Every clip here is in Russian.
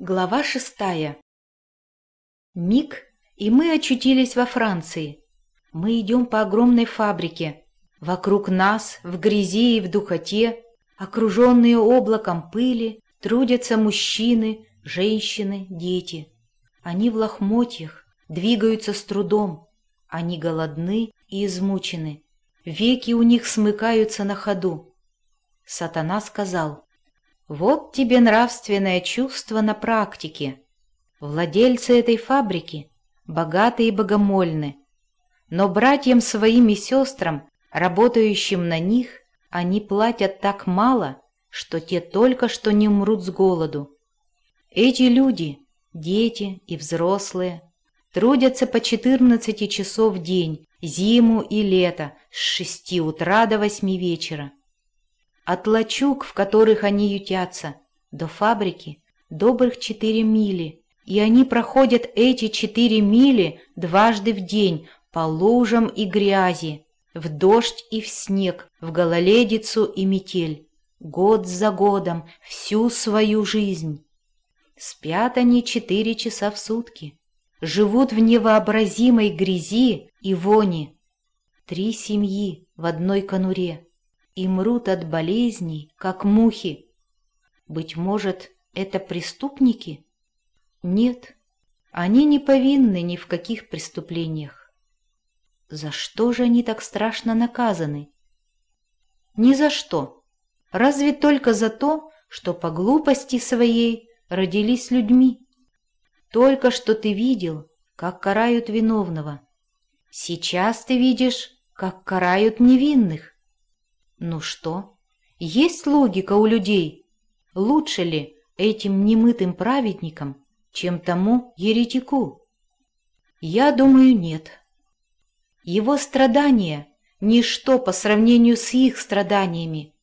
Глава шестая. Миг, и мы очутились во Франции. Мы идем по огромной фабрике. Вокруг нас, в грязи и в духоте, окруженные облаком пыли, трудятся мужчины, женщины, дети. Они в лохмотьях, двигаются с трудом. Они голодны и измучены. Веки у них смыкаются на ходу. Сатана сказал, вот тебе нравственное чувство на практике. Владельцы этой фабрики богаты и богомольны, но братьям своим и сестрам, работающим на них, они платят так мало, что те только что не умрут с голоду. Эти люди, дети и взрослые, трудятся по 14 часов в день, зиму и лето, с 6 утра до 8 вечера. От лачуг, в которых они ютятся, до фабрики добрых четыре мили, и они проходят эти четыре мили дважды в день по лужам и грязи, в дождь и в снег, в гололедицу и метель, год за годом, всю свою жизнь. Спят они четыре часа в сутки, живут в невообразимой грязи и вони. Три семьи в одной конуре и мрут от болезней, как мухи. Быть может, это преступники? Нет, они не повинны ни в каких преступлениях. За что же они так страшно наказаны? Ни за что. Разве только за то, что по глупости своей родились людьми. Только что ты видел, как карают виновного. Сейчас ты видишь, как карают невинных. Ну что? Есть логика у людей? Лучше ли этим немытым праведникам, чем тому еретику? Я думаю, нет. Его страдания – ничто по сравнению с их страданиями.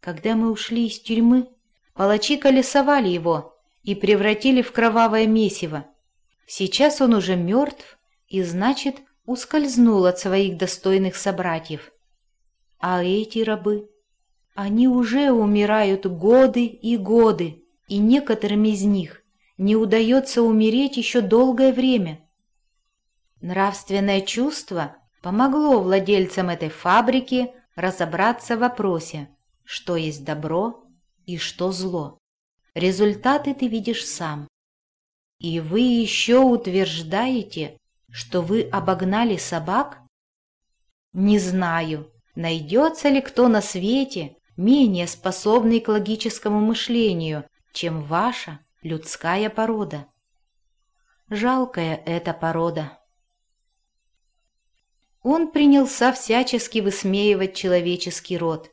Когда мы ушли из тюрьмы, палачи колесовали его и превратили в кровавое месиво. Сейчас он уже мертв и, значит, ускользнул от своих достойных собратьев. А эти рабы, они уже умирают годы и годы, и некоторым из них не удается умереть еще долгое время. Нравственное чувство помогло владельцам этой фабрики разобраться в вопросе, что есть добро и что зло. Результаты ты видишь сам. И вы еще утверждаете, что вы обогнали собак? Не знаю, Найдется ли кто на свете, менее способный к логическому мышлению, чем ваша людская порода? Жалкая эта порода. Он принялся всячески высмеивать человеческий род.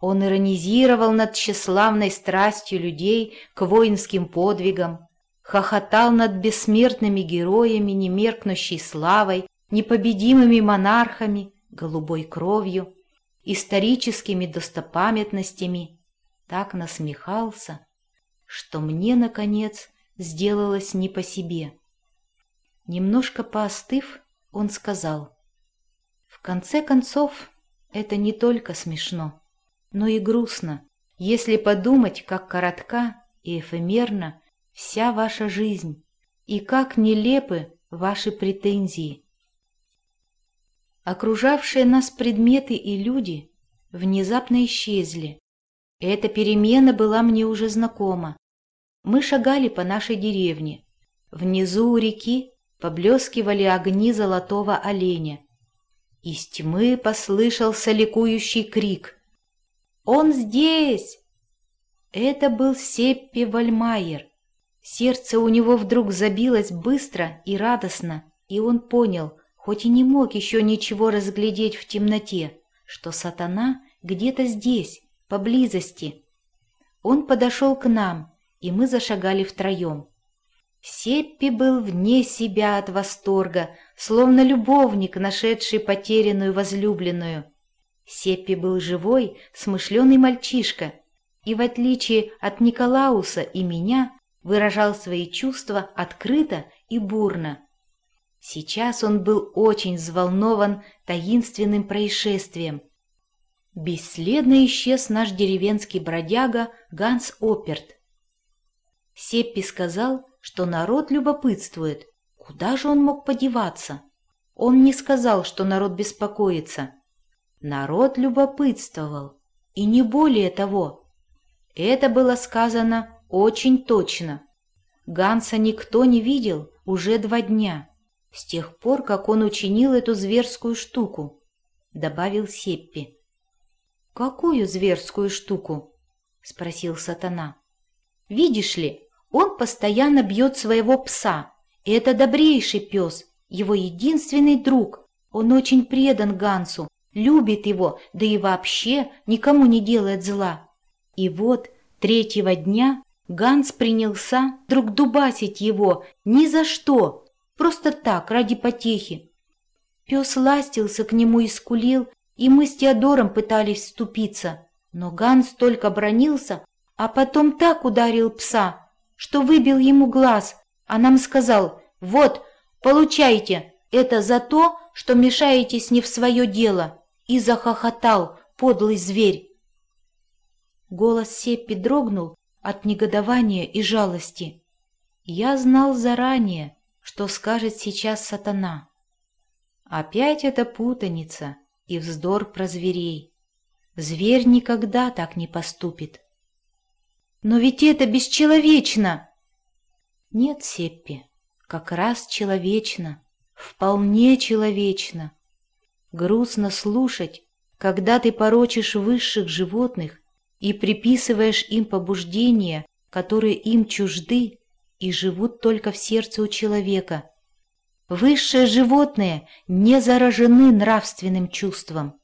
Он иронизировал над тщеславной страстью людей к воинским подвигам, хохотал над бессмертными героями, немеркнущей славой, непобедимыми монархами, голубой кровью, историческими достопамятностями, так насмехался, что мне, наконец, сделалось не по себе. Немножко поостыв, он сказал, «В конце концов, это не только смешно, но и грустно, если подумать, как коротка и эфемерна вся ваша жизнь, и как нелепы ваши претензии. Окружавшие нас предметы и люди внезапно исчезли. Эта перемена была мне уже знакома. Мы шагали по нашей деревне. Внизу у реки поблескивали огни золотого оленя. Из тьмы послышался ликующий крик. «Он здесь!» Это был Сеппи Вальмайер. Сердце у него вдруг забилось быстро и радостно, и он понял — хоть и не мог еще ничего разглядеть в темноте, что сатана где-то здесь, поблизости. Он подошел к нам, и мы зашагали втроем. Сеппи был вне себя от восторга, словно любовник, нашедший потерянную возлюбленную. Сеппи был живой, смышленый мальчишка, и в отличие от Николауса и меня выражал свои чувства открыто и бурно. Сейчас он был очень взволнован таинственным происшествием. Бесследно исчез наш деревенский бродяга Ганс Оперт. Сеппи сказал, что народ любопытствует. Куда же он мог подеваться? Он не сказал, что народ беспокоится. Народ любопытствовал, и не более того. Это было сказано очень точно. Ганса никто не видел уже два дня, с тех пор, как он учинил эту зверскую штуку, — добавил Сеппи. — Какую зверскую штуку? — спросил сатана. — Видишь ли, он постоянно бьет своего пса, и это добрейший пес, его единственный друг. Он очень предан Гансу, любит его, да и вообще никому не делает зла. И вот третьего дня Ганс принялся друг дубасить его ни за что, просто так, ради потехи. Пес ластился к нему и скулил, и мы с Теодором пытались вступиться, но Ганс только бронился, а потом так ударил пса, что выбил ему глаз, а нам сказал «Вот, получайте, это за то, что мешаетесь не в свое дело», и захохотал подлый зверь. Голос Сеппи дрогнул, от негодования и жалости. Я знал заранее, что скажет сейчас сатана. Опять эта путаница и вздор про зверей. Зверь никогда так не поступит. Но ведь это бесчеловечно! Нет, Сеппи, как раз человечно, вполне человечно. Грустно слушать, когда ты порочишь высших животных и приписываешь им побуждения, которые им чужды и живут только в сердце у человека. Высшие животные не заражены нравственным чувством.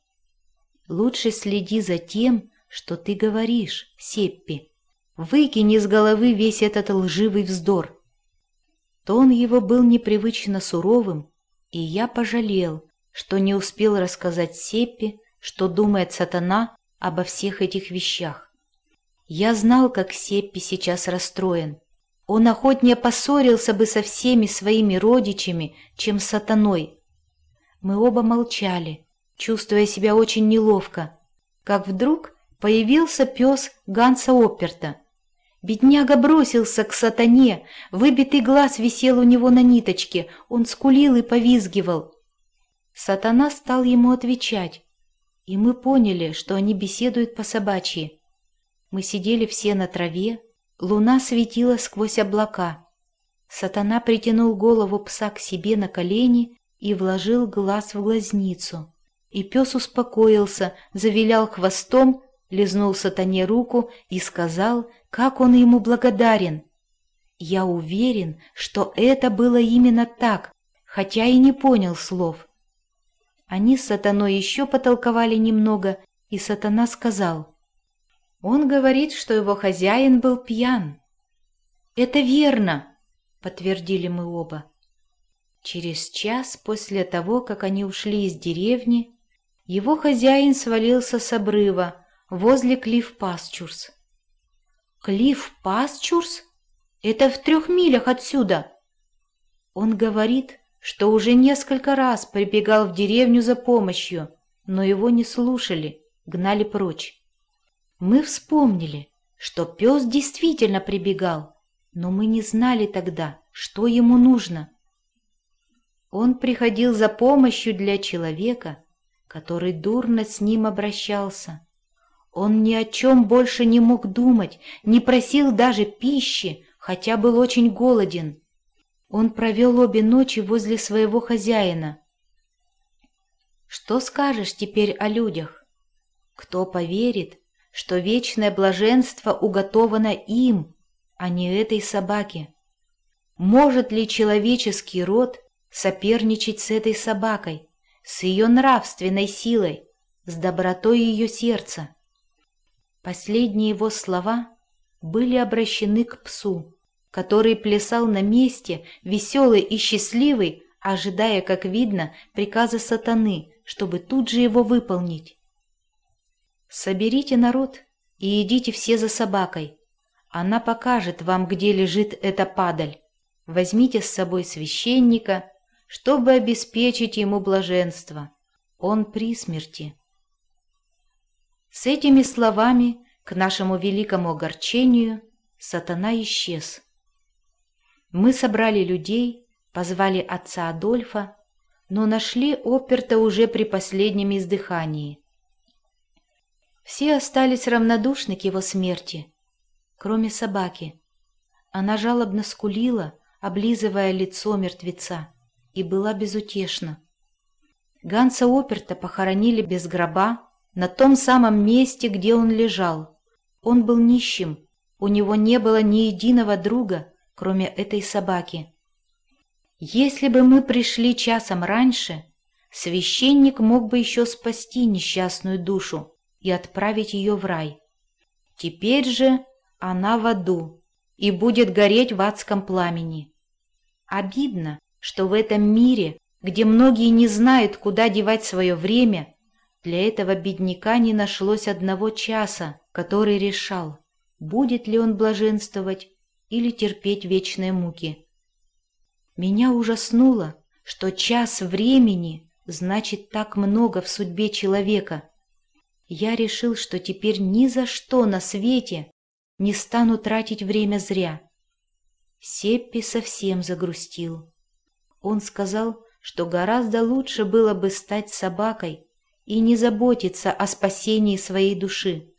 Лучше следи за тем, что ты говоришь, Сеппи. Выкини из головы весь этот лживый вздор. Тон его был непривычно суровым, и я пожалел, что не успел рассказать Сеппи, что думает сатана обо всех этих вещах. Я знал, как Сеппи сейчас расстроен. Он охотнее поссорился бы со всеми своими родичами, чем с сатаной. Мы оба молчали, чувствуя себя очень неловко, как вдруг появился пес Ганса Оперта. Бедняга бросился к сатане, выбитый глаз висел у него на ниточке, он скулил и повизгивал. Сатана стал ему отвечать, и мы поняли, что они беседуют по-собачьи. Мы сидели все на траве, луна светила сквозь облака. Сатана притянул голову пса к себе на колени и вложил глаз в глазницу. И пес успокоился, завилял хвостом, лизнул сатане руку и сказал, как он ему благодарен. Я уверен, что это было именно так, хотя и не понял слов. Они с сатаной еще потолковали немного, и сатана сказал. Он говорит, что его хозяин был пьян. «Это верно», — подтвердили мы оба. Через час после того, как они ушли из деревни, его хозяин свалился с обрыва возле Клифф Пасчурс. «Клифф Пасчурс? Это в трех милях отсюда!» Он говорит, что уже несколько раз прибегал в деревню за помощью, но его не слушали, гнали прочь. Мы вспомнили, что пес действительно прибегал, но мы не знали тогда, что ему нужно. Он приходил за помощью для человека, который дурно с ним обращался. Он ни о чем больше не мог думать, не просил даже пищи, хотя был очень голоден. Он провел обе ночи возле своего хозяина. Что скажешь теперь о людях? Кто поверит, что вечное блаженство уготовано им, а не этой собаке? Может ли человеческий род соперничать с этой собакой, с ее нравственной силой, с добротой ее сердца? Последние его слова были обращены к псу который плясал на месте, веселый и счастливый, ожидая, как видно, приказа сатаны, чтобы тут же его выполнить. «Соберите народ и идите все за собакой. Она покажет вам, где лежит эта падаль. Возьмите с собой священника, чтобы обеспечить ему блаженство. Он при смерти». С этими словами, к нашему великому огорчению, сатана исчез. Мы собрали людей, позвали отца Адольфа, но нашли Оперта уже при последнем издыхании. Все остались равнодушны к его смерти, кроме собаки. Она жалобно скулила, облизывая лицо мертвеца, и была безутешна. Ганса Оперта похоронили без гроба на том самом месте, где он лежал. Он был нищим, у него не было ни единого друга, кроме этой собаки. Если бы мы пришли часом раньше, священник мог бы еще спасти несчастную душу и отправить ее в рай. Теперь же она в аду и будет гореть в адском пламени. Обидно, что в этом мире, где многие не знают, куда девать свое время, для этого бедняка не нашлось одного часа, который решал, будет ли он блаженствовать или терпеть вечные муки. Меня ужаснуло, что час времени значит так много в судьбе человека. Я решил, что теперь ни за что на свете не стану тратить время зря. Сеппи совсем загрустил. Он сказал, что гораздо лучше было бы стать собакой и не заботиться о спасении своей души.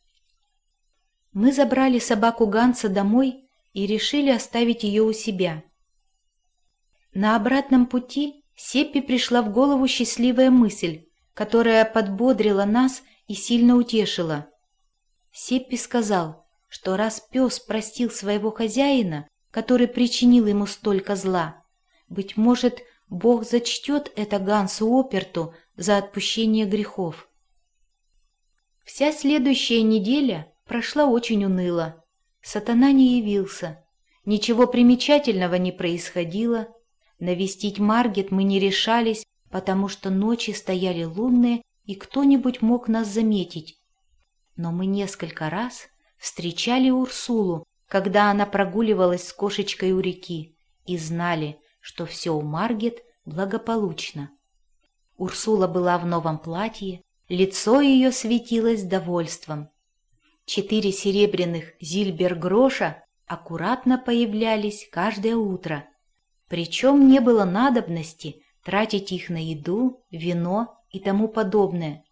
Мы забрали собаку Ганса домой и решили оставить ее у себя. На обратном пути Сеппи пришла в голову счастливая мысль, которая подбодрила нас и сильно утешила. Сеппи сказал, что раз пес простил своего хозяина, который причинил ему столько зла, быть может, Бог зачтет это Гансу Оперту за отпущение грехов. Вся следующая неделя прошла очень уныло. Сатана не явился. Ничего примечательного не происходило. Навестить Маргет мы не решались, потому что ночи стояли лунные, и кто-нибудь мог нас заметить. Но мы несколько раз встречали Урсулу, когда она прогуливалась с кошечкой у реки, и знали, что все у Маргет благополучно. Урсула была в новом платье, лицо ее светилось довольством. Четыре серебряных зильбер-гроша аккуратно появлялись каждое утро, причем не было надобности тратить их на еду, вино и тому подобное.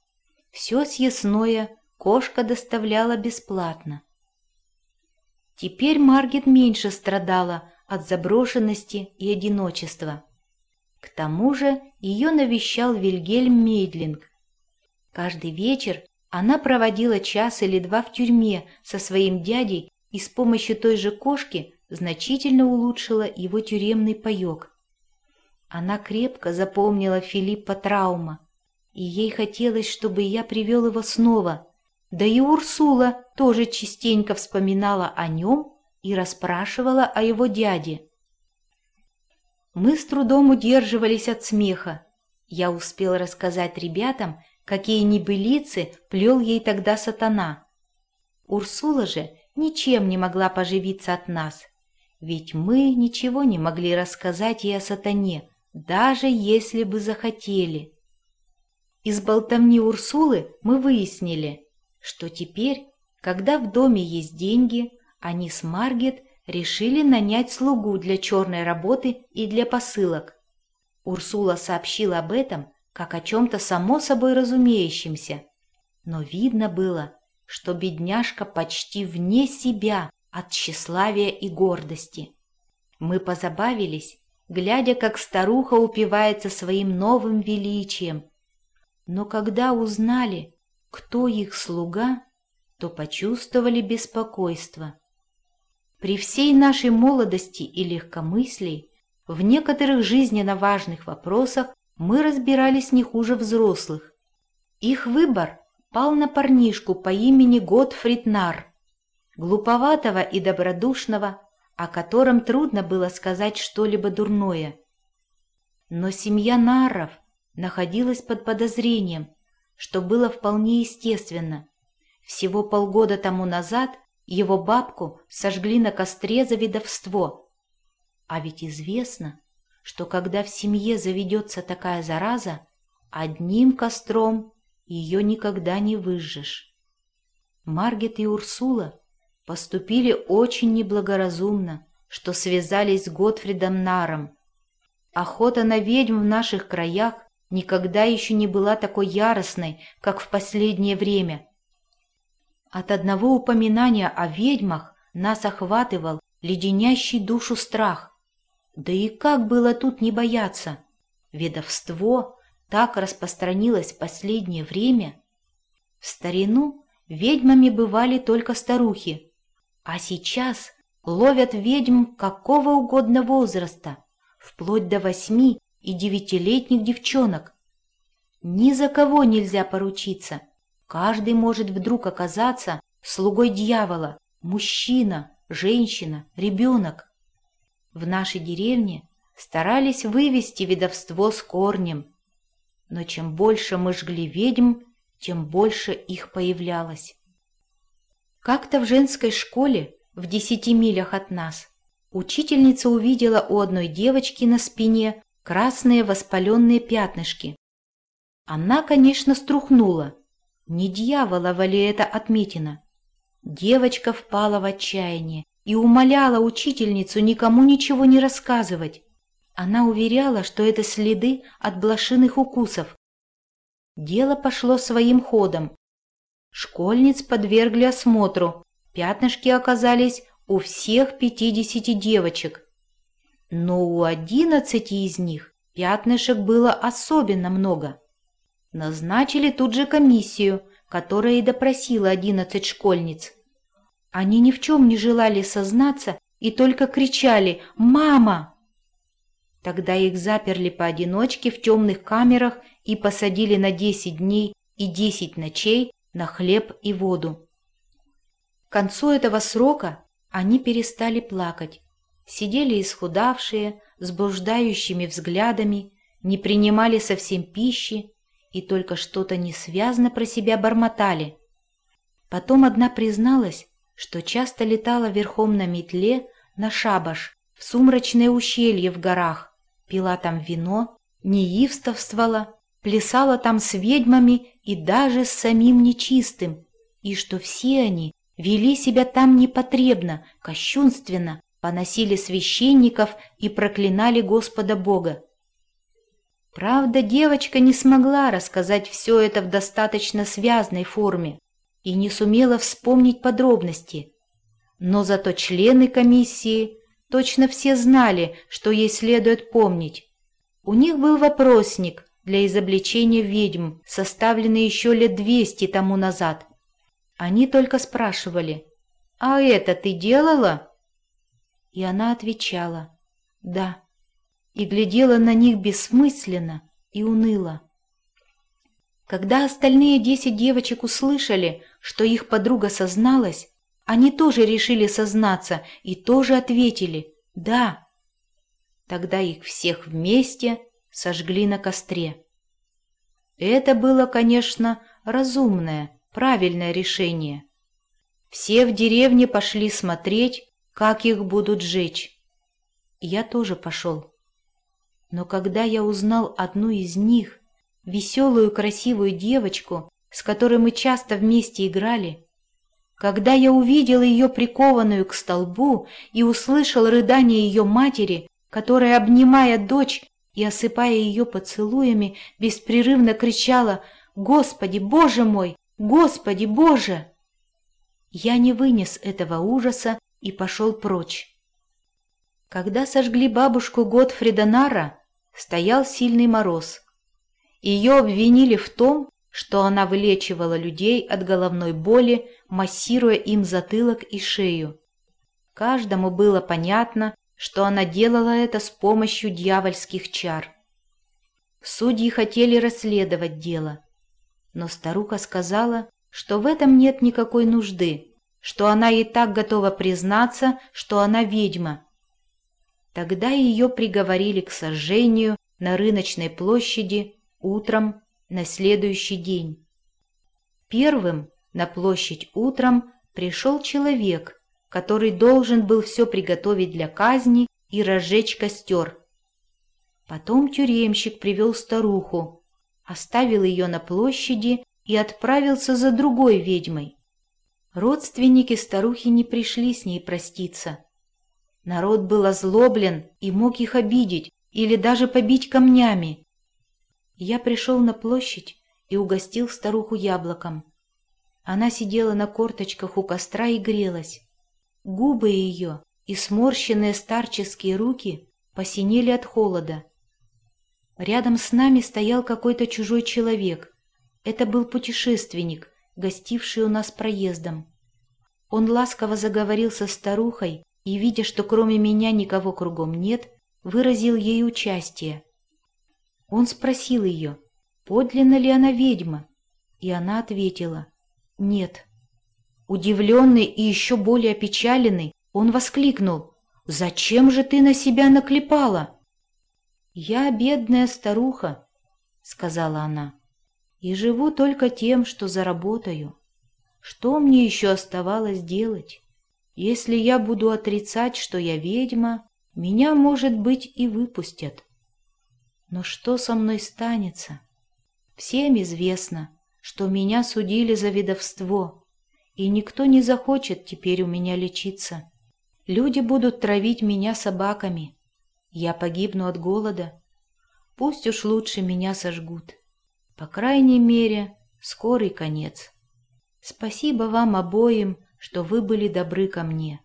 Все съестное кошка доставляла бесплатно. Теперь Маргет меньше страдала от заброшенности и одиночества. К тому же ее навещал Вильгельм Мейдлинг. Каждый вечер она проводила час или два в тюрьме со своим дядей и с помощью той же кошки значительно улучшила его тюремный паек. Она крепко запомнила Филиппа Траума, и ей хотелось, чтобы я привел его снова. Да и Урсула тоже частенько вспоминала о нем и расспрашивала о его дяде. Мы с трудом удерживались от смеха. Я успел рассказать ребятам, какие небылицы плел ей тогда сатана. Урсула же ничем не могла поживиться от нас, ведь мы ничего не могли рассказать ей о сатане, даже если бы захотели. Из болтовни Урсулы мы выяснили, что теперь, когда в доме есть деньги, они с Маргет решили нанять слугу для черной работы и для посылок. Урсула сообщила об этом как о чем-то само собой разумеющемся, но видно было, что бедняжка почти вне себя от тщеславия и гордости. Мы позабавились, глядя, как старуха упивается своим новым величием. Но когда узнали, кто их слуга, то почувствовали беспокойство. При всей нашей молодости и легкомыслии в некоторых жизненно важных вопросах мы разбирались не хуже взрослых. Их выбор пал на парнишку по имени Готфрид Нар, глуповатого и добродушного, о котором трудно было сказать что-либо дурное. Но семья Наров находилась под подозрением, что было вполне естественно. Всего полгода тому назад его бабку сожгли на костре за ведовство. А ведь известно, что когда в семье заведется такая зараза, одним костром ее никогда не выжжешь. Маргет и Урсула поступили очень неблагоразумно, что связались с Готфридом Наром. Охота на ведьм в наших краях никогда еще не была такой яростной, как в последнее время. От одного упоминания о ведьмах нас охватывал леденящий душу страх. Да и как было тут не бояться? Ведовство так распространилось в последнее время. В старину ведьмами бывали только старухи, а сейчас ловят ведьм какого угодно возраста, вплоть до восьми и девятилетних девчонок. Ни за кого нельзя поручиться. Каждый может вдруг оказаться слугой дьявола, мужчина, женщина, ребенок. В нашей деревне старались вывести ведовство с корнем. Но чем больше мы жгли ведьм, тем больше их появлялось. Как-то в женской школе в десяти милях от нас учительница увидела у одной девочки на спине красные воспаленные пятнышки. Она, конечно, струхнула. Не дьяволова ли это отметина? Девочка впала в отчаяние и умоляла учительницу никому ничего не рассказывать. Она уверяла, что это следы от блошиных укусов. Дело пошло своим ходом. Школьниц подвергли осмотру. Пятнышки оказались у всех пятидесяти девочек. Но у одиннадцати из них пятнышек было особенно много. Назначили тут же комиссию, которая и допросила одиннадцать школьниц. Они ни в чем не желали сознаться и только кричали «Мама!». Тогда их заперли поодиночке в темных камерах и посадили на десять дней и десять ночей на хлеб и воду. К концу этого срока они перестали плакать, сидели исхудавшие, с блуждающими взглядами, не принимали совсем пищи и только что-то несвязно про себя бормотали. Потом одна призналась, что часто летала верхом на метле на шабаш в сумрачное ущелье в горах, пила там вино, неивствовствовала, плясала там с ведьмами и даже с самим нечистым, и что все они вели себя там непотребно, кощунственно, поносили священников и проклинали Господа Бога. Правда, девочка не смогла рассказать все это в достаточно связной форме и не сумела вспомнить подробности. Но зато члены комиссии точно все знали, что ей следует помнить. У них был вопросник для изобличения ведьм, составленный еще лет двести тому назад. Они только спрашивали «А это ты делала?» И она отвечала «Да» и глядела на них бессмысленно и уныло. Когда остальные десять девочек услышали, что их подруга созналась, они тоже решили сознаться и тоже ответили «да». Тогда их всех вместе сожгли на костре. Это было, конечно, разумное, правильное решение. Все в деревне пошли смотреть, как их будут жечь. Я тоже пошел. Но когда я узнал одну из них, веселую красивую девочку, с которой мы часто вместе играли, когда я увидел ее прикованную к столбу и услышал рыдание ее матери, которая, обнимая дочь и осыпая ее поцелуями, беспрерывно кричала «Господи, Боже мой! Господи, Боже!» Я не вынес этого ужаса и пошел прочь. Когда сожгли бабушку Готфрида Нара, стоял сильный мороз. Ее обвинили в том, что она вылечивала людей от головной боли, массируя им затылок и шею. Каждому было понятно, что она делала это с помощью дьявольских чар. Судьи хотели расследовать дело, но старуха сказала, что в этом нет никакой нужды, что она и так готова признаться, что она ведьма, Тогда ее приговорили к сожжению на рыночной площади утром на следующий день. Первым на площадь утром пришел человек, который должен был все приготовить для казни и разжечь костер. Потом тюремщик привел старуху, оставил ее на площади и отправился за другой ведьмой. Родственники старухи не пришли с ней проститься. Народ был озлоблен и мог их обидеть или даже побить камнями. Я пришел на площадь и угостил старуху яблоком. Она сидела на корточках у костра и грелась. Губы ее и сморщенные старческие руки посинели от холода. Рядом с нами стоял какой-то чужой человек. Это был путешественник, гостивший у нас проездом. Он ласково заговорил со старухой и, видя, что кроме меня никого кругом нет, выразил ей участие. Он спросил ее, подлинно ли она ведьма, и она ответила «нет». Удивленный и еще более опечаленный, он воскликнул «Зачем же ты на себя наклепала?» «Я бедная старуха», — сказала она, — «и живу только тем, что заработаю. Что мне еще оставалось делать? Если я буду отрицать, что я ведьма, меня, может быть, и выпустят. Но что со мной станется? Всем известно, что меня судили за ведовство, и никто не захочет теперь у меня лечиться. Люди будут травить меня собаками. Я погибну от голода. Пусть уж лучше меня сожгут. По крайней мере, скорый конец. Спасибо вам обоим, что вы были добры ко мне.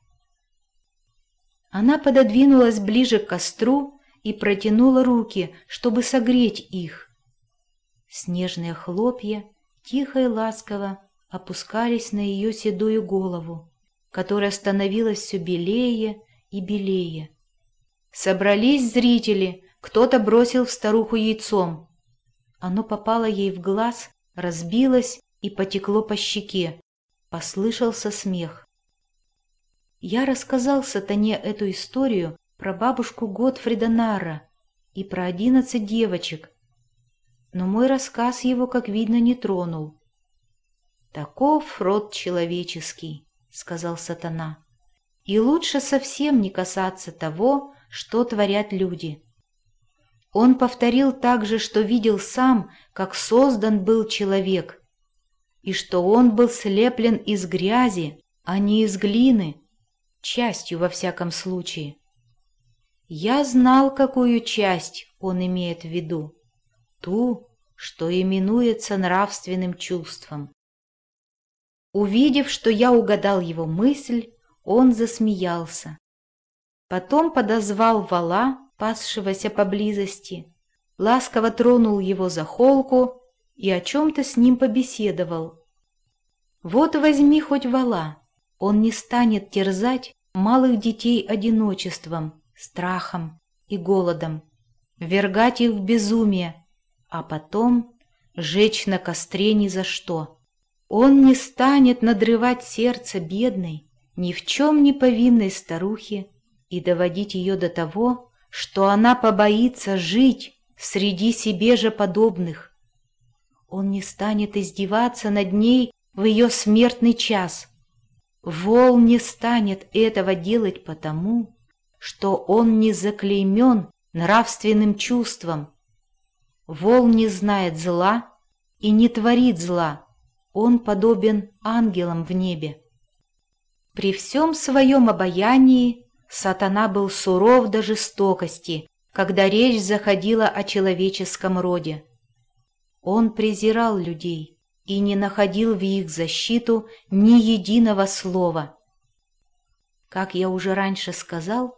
Она пододвинулась ближе к костру и протянула руки, чтобы согреть их. Снежные хлопья тихо и ласково опускались на ее седую голову, которая становилась все белее и белее. Собрались зрители, кто-то бросил в старуху яйцом. Оно попало ей в глаз, разбилось и потекло по щеке. Послышался смех. Я рассказал Сатане эту историю про бабушку Готфрида Нара и про одиннадцать девочек, но мой рассказ его, как видно, не тронул. «Таков род человеческий», — сказал сатана, — «и лучше совсем не касаться того, что творят люди». Он повторил также, что видел сам, как создан был человек, и что он был слеплен из грязи, а не из глины, частью во всяком случае. Я знал, какую часть он имеет в виду, ту, что именуется нравственным чувством. Увидев, что я угадал его мысль, он засмеялся. Потом подозвал вала, пасшегося поблизости, ласково тронул его за холку и о чем-то с ним побеседовал. «Вот возьми хоть вала, он не станет терзать малых детей одиночеством, страхом и голодом, вергать их в безумие, а потом жечь на костре ни за что. Он не станет надрывать сердце бедной, ни в чем не повинной старухи и доводить ее до того, что она побоится жить среди себе же подобных. Он не станет издеваться над ней в ее смертный час. Вол не станет этого делать потому, что он не заклеймен нравственным чувством. Вол не знает зла и не творит зла, он подобен ангелам в небе. При всем своем обаянии сатана был суров до жестокости, когда речь заходила о человеческом роде. Он презирал людей и не находил в их защиту ни единого слова. Как я уже раньше сказал,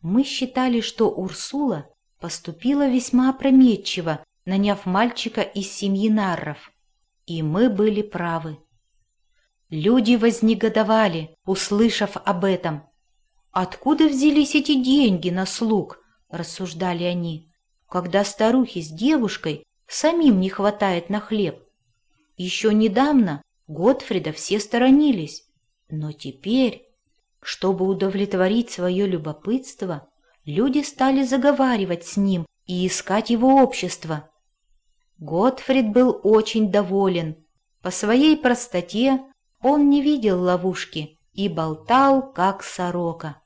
мы считали, что Урсула поступила весьма опрометчиво, наняв мальчика из семьи Нарров. И мы были правы. Люди вознегодовали, услышав об этом. «Откуда взялись эти деньги на слуг?» – рассуждали они. «Когда старухе с девушкой самим не хватает на хлеб. Еще недавно Готфрида все сторонились, но теперь чтобы удовлетворить свое любопытство, люди стали заговаривать с ним и искать его общество. Готфрид был очень доволен. По своей простоте он не видел ловушки и болтал, как сорока.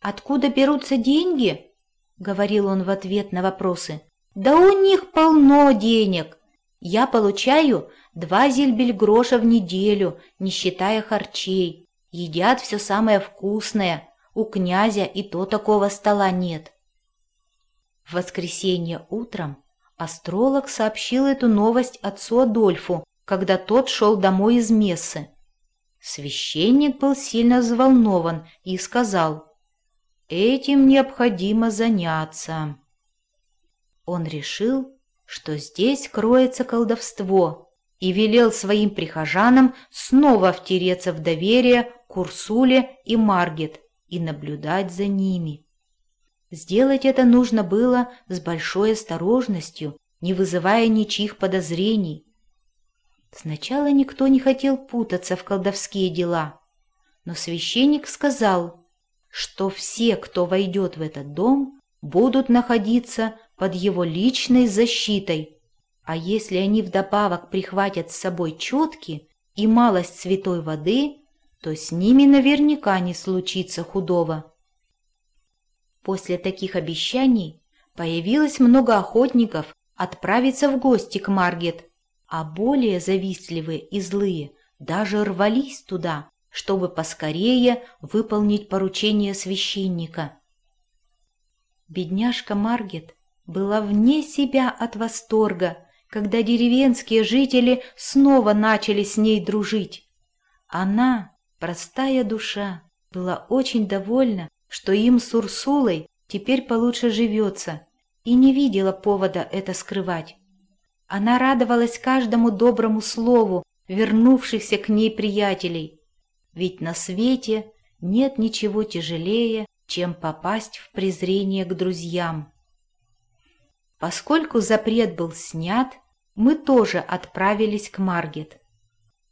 «Откуда берутся деньги?» — говорил он в ответ на вопросы. «Да у них полно денег. Я получаю два зельбельгроша в неделю, не считая харчей. Едят все самое вкусное. У князя и то такого стола нет. В воскресенье утром астролог сообщил эту новость отцу Адольфу, когда тот шел домой из мессы. Священник был сильно взволнован и сказал, «Этим необходимо заняться». Он решил, что здесь кроется колдовство, и велел своим прихожанам снова втереться в доверие к Урсуле и Маргет и наблюдать за ними. Сделать это нужно было с большой осторожностью, не вызывая ничьих подозрений. Сначала никто не хотел путаться в колдовские дела, но священник сказал, что все, кто войдет в этот дом, будут находиться под его личной защитой, а если они вдобавок прихватят с собой четки и малость святой воды, то с ними наверняка не случится худого. После таких обещаний появилось много охотников отправиться в гости к Маргет, а более завистливые и злые даже рвались туда, чтобы поскорее выполнить поручение священника. Бедняжка Маргет была вне себя от восторга, когда деревенские жители снова начали с ней дружить. Она, простая душа, была очень довольна, что им с Урсулой теперь получше живется, и не видела повода это скрывать. Она радовалась каждому доброму слову вернувшихся к ней приятелей, ведь на свете нет ничего тяжелее, чем попасть в презрение к друзьям. Поскольку запрет был снят, мы тоже отправились к Маргет.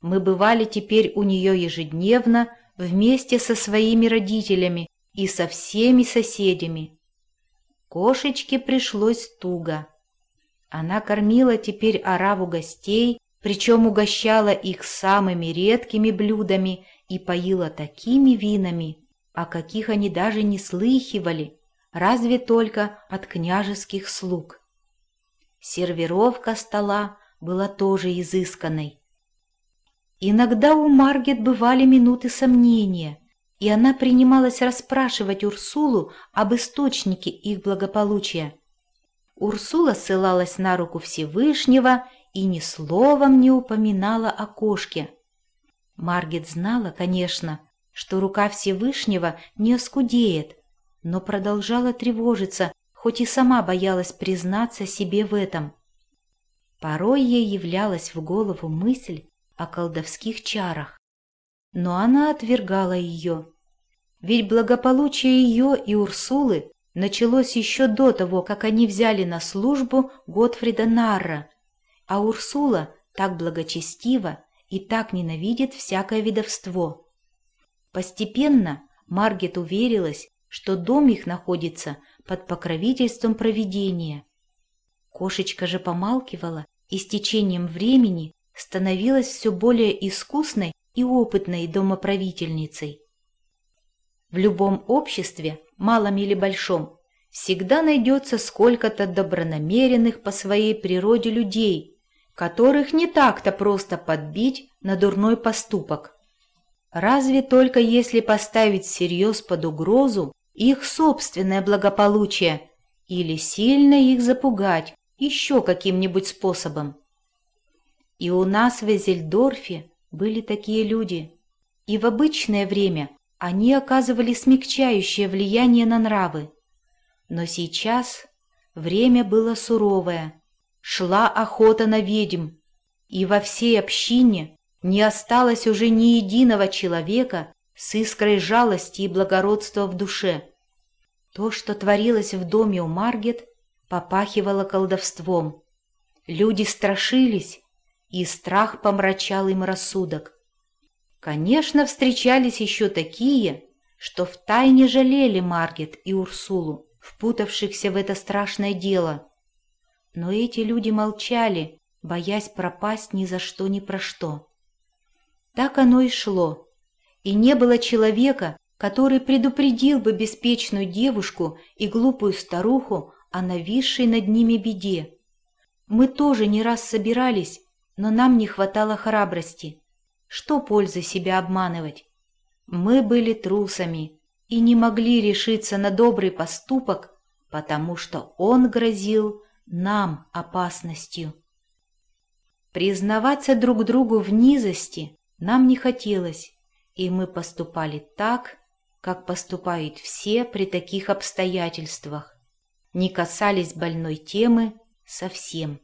Мы бывали теперь у нее ежедневно вместе со своими родителями и со всеми соседями. Кошечке пришлось туго. Она кормила теперь ораву гостей, причем угощала их самыми редкими блюдами и поила такими винами, о каких они даже не слыхивали, разве только от княжеских слуг. Сервировка стола была тоже изысканной. Иногда у Маргет бывали минуты сомнения, и она принималась расспрашивать Урсулу об источнике их благополучия. Урсула ссылалась на руку Всевышнего и ни словом не упоминала о кошке. Маргет знала, конечно, что рука Всевышнего не оскудеет, но продолжала тревожиться, хоть и сама боялась признаться себе в этом. Порой ей являлась в голову мысль о колдовских чарах, но она отвергала ее. Ведь благополучие ее и Урсулы началось еще до того, как они взяли на службу Готфрида Нарра, а Урсула так благочестива и так ненавидит всякое видовство. Постепенно Маргет уверилась, что дом их находится под покровительством провидения. Кошечка же помалкивала и с течением времени становилась все более искусной и опытной домоправительницей. В любом обществе, малом или большом, всегда найдется сколько-то добронамеренных по своей природе людей, которых не так-то просто подбить на дурной поступок. Разве только если поставить всерьез под угрозу их собственное благополучие или сильно их запугать еще каким-нибудь способом. И у нас в Эзельдорфе были такие люди, и в обычное время они оказывали смягчающее влияние на нравы. Но сейчас время было суровое, шла охота на ведьм, и во всей общине не осталось уже ни единого человека, с искрой жалости и благородства в душе. То, что творилось в доме у Маргет, попахивало колдовством. Люди страшились, и страх помрачал им рассудок. Конечно, встречались еще такие, что втайне жалели Маргет и Урсулу, впутавшихся в это страшное дело. Но эти люди молчали, боясь пропасть ни за что ни про что. Так оно и шло и не было человека, который предупредил бы беспечную девушку и глупую старуху о нависшей над ними беде. Мы тоже не раз собирались, но нам не хватало храбрости. Что пользы себя обманывать? Мы были трусами и не могли решиться на добрый поступок, потому что он грозил нам опасностью. Признаваться друг другу в низости нам не хотелось, и мы поступали так, как поступают все при таких обстоятельствах, не касались больной темы совсем.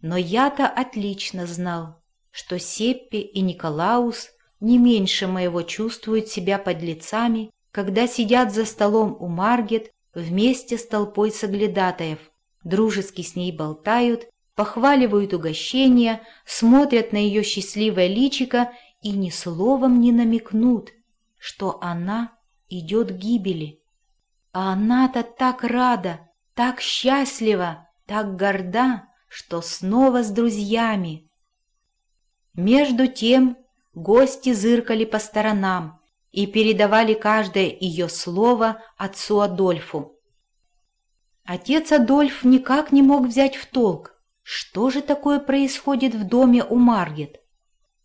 Но я-то отлично знал, что Сеппи и Николаус не меньше моего чувствуют себя подлецами, когда сидят за столом у Маргет вместе с толпой соглядатаев, дружески с ней болтают, похваливают угощения, смотрят на ее счастливое личико и ни словом не намекнут, что она идет к гибели. А она-то так рада, так счастлива, так горда, что снова с друзьями. Между тем гости зыркали по сторонам и передавали каждое ее слово отцу Адольфу. Отец Адольф никак не мог взять в толк, что же такое происходит в доме у Маргет.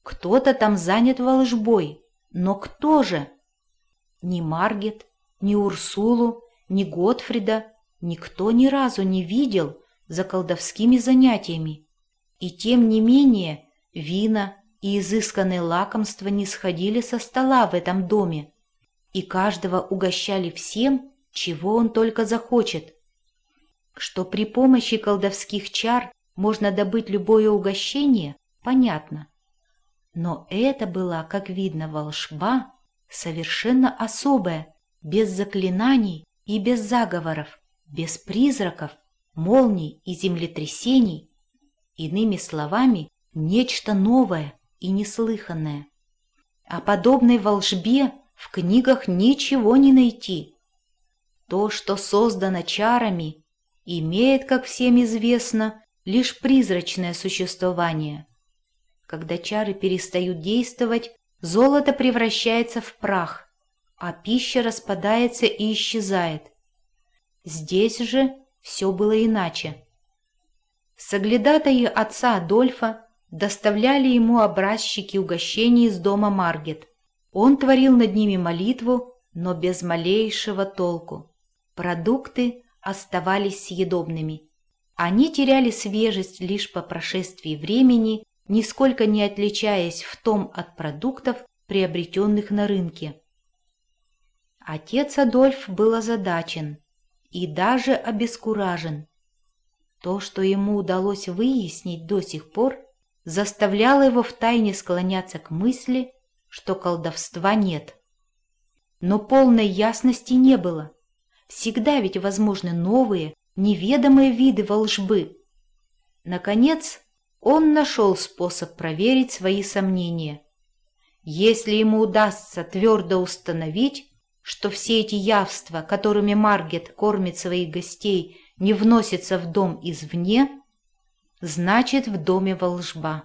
Кто-то там занят волжбой, но кто же? Ни Маргет, ни Урсулу, ни Готфрида никто ни разу не видел, за колдовскими занятиями. И тем не менее вина и изысканные лакомства не сходили со стола в этом доме, и каждого угощали всем, чего он только захочет. Что при помощи колдовских чар можно добыть любое угощение, понятно. Но это была, как видно, волшба, совершенно особая, без заклинаний и без заговоров, без призраков – молний и землетрясений, иными словами, нечто новое и неслыханное. О подобной волшбе в книгах ничего не найти. То, что создано чарами, имеет, как всем известно, лишь призрачное существование. Когда чары перестают действовать, золото превращается в прах, а пища распадается и исчезает. Здесь же все было иначе. Соглядатаи отца Адольфа доставляли ему образчики угощений из дома Маргет. Он творил над ними молитву, но без малейшего толку. Продукты оставались съедобными. Они теряли свежесть лишь по прошествии времени, нисколько не отличаясь в том от продуктов, приобретенных на рынке. Отец Адольф был озадачен и даже обескуражен. То, что ему удалось выяснить до сих пор, заставляло его втайне склоняться к мысли, что колдовства нет. Но полной ясности не было. Всегда ведь возможны новые, неведомые виды волжбы. Наконец, он нашел способ проверить свои сомнения. Если ему удастся твердо установить, что все эти явства, которыми Маргет кормит своих гостей, не вносятся в дом извне, значит в доме волжба.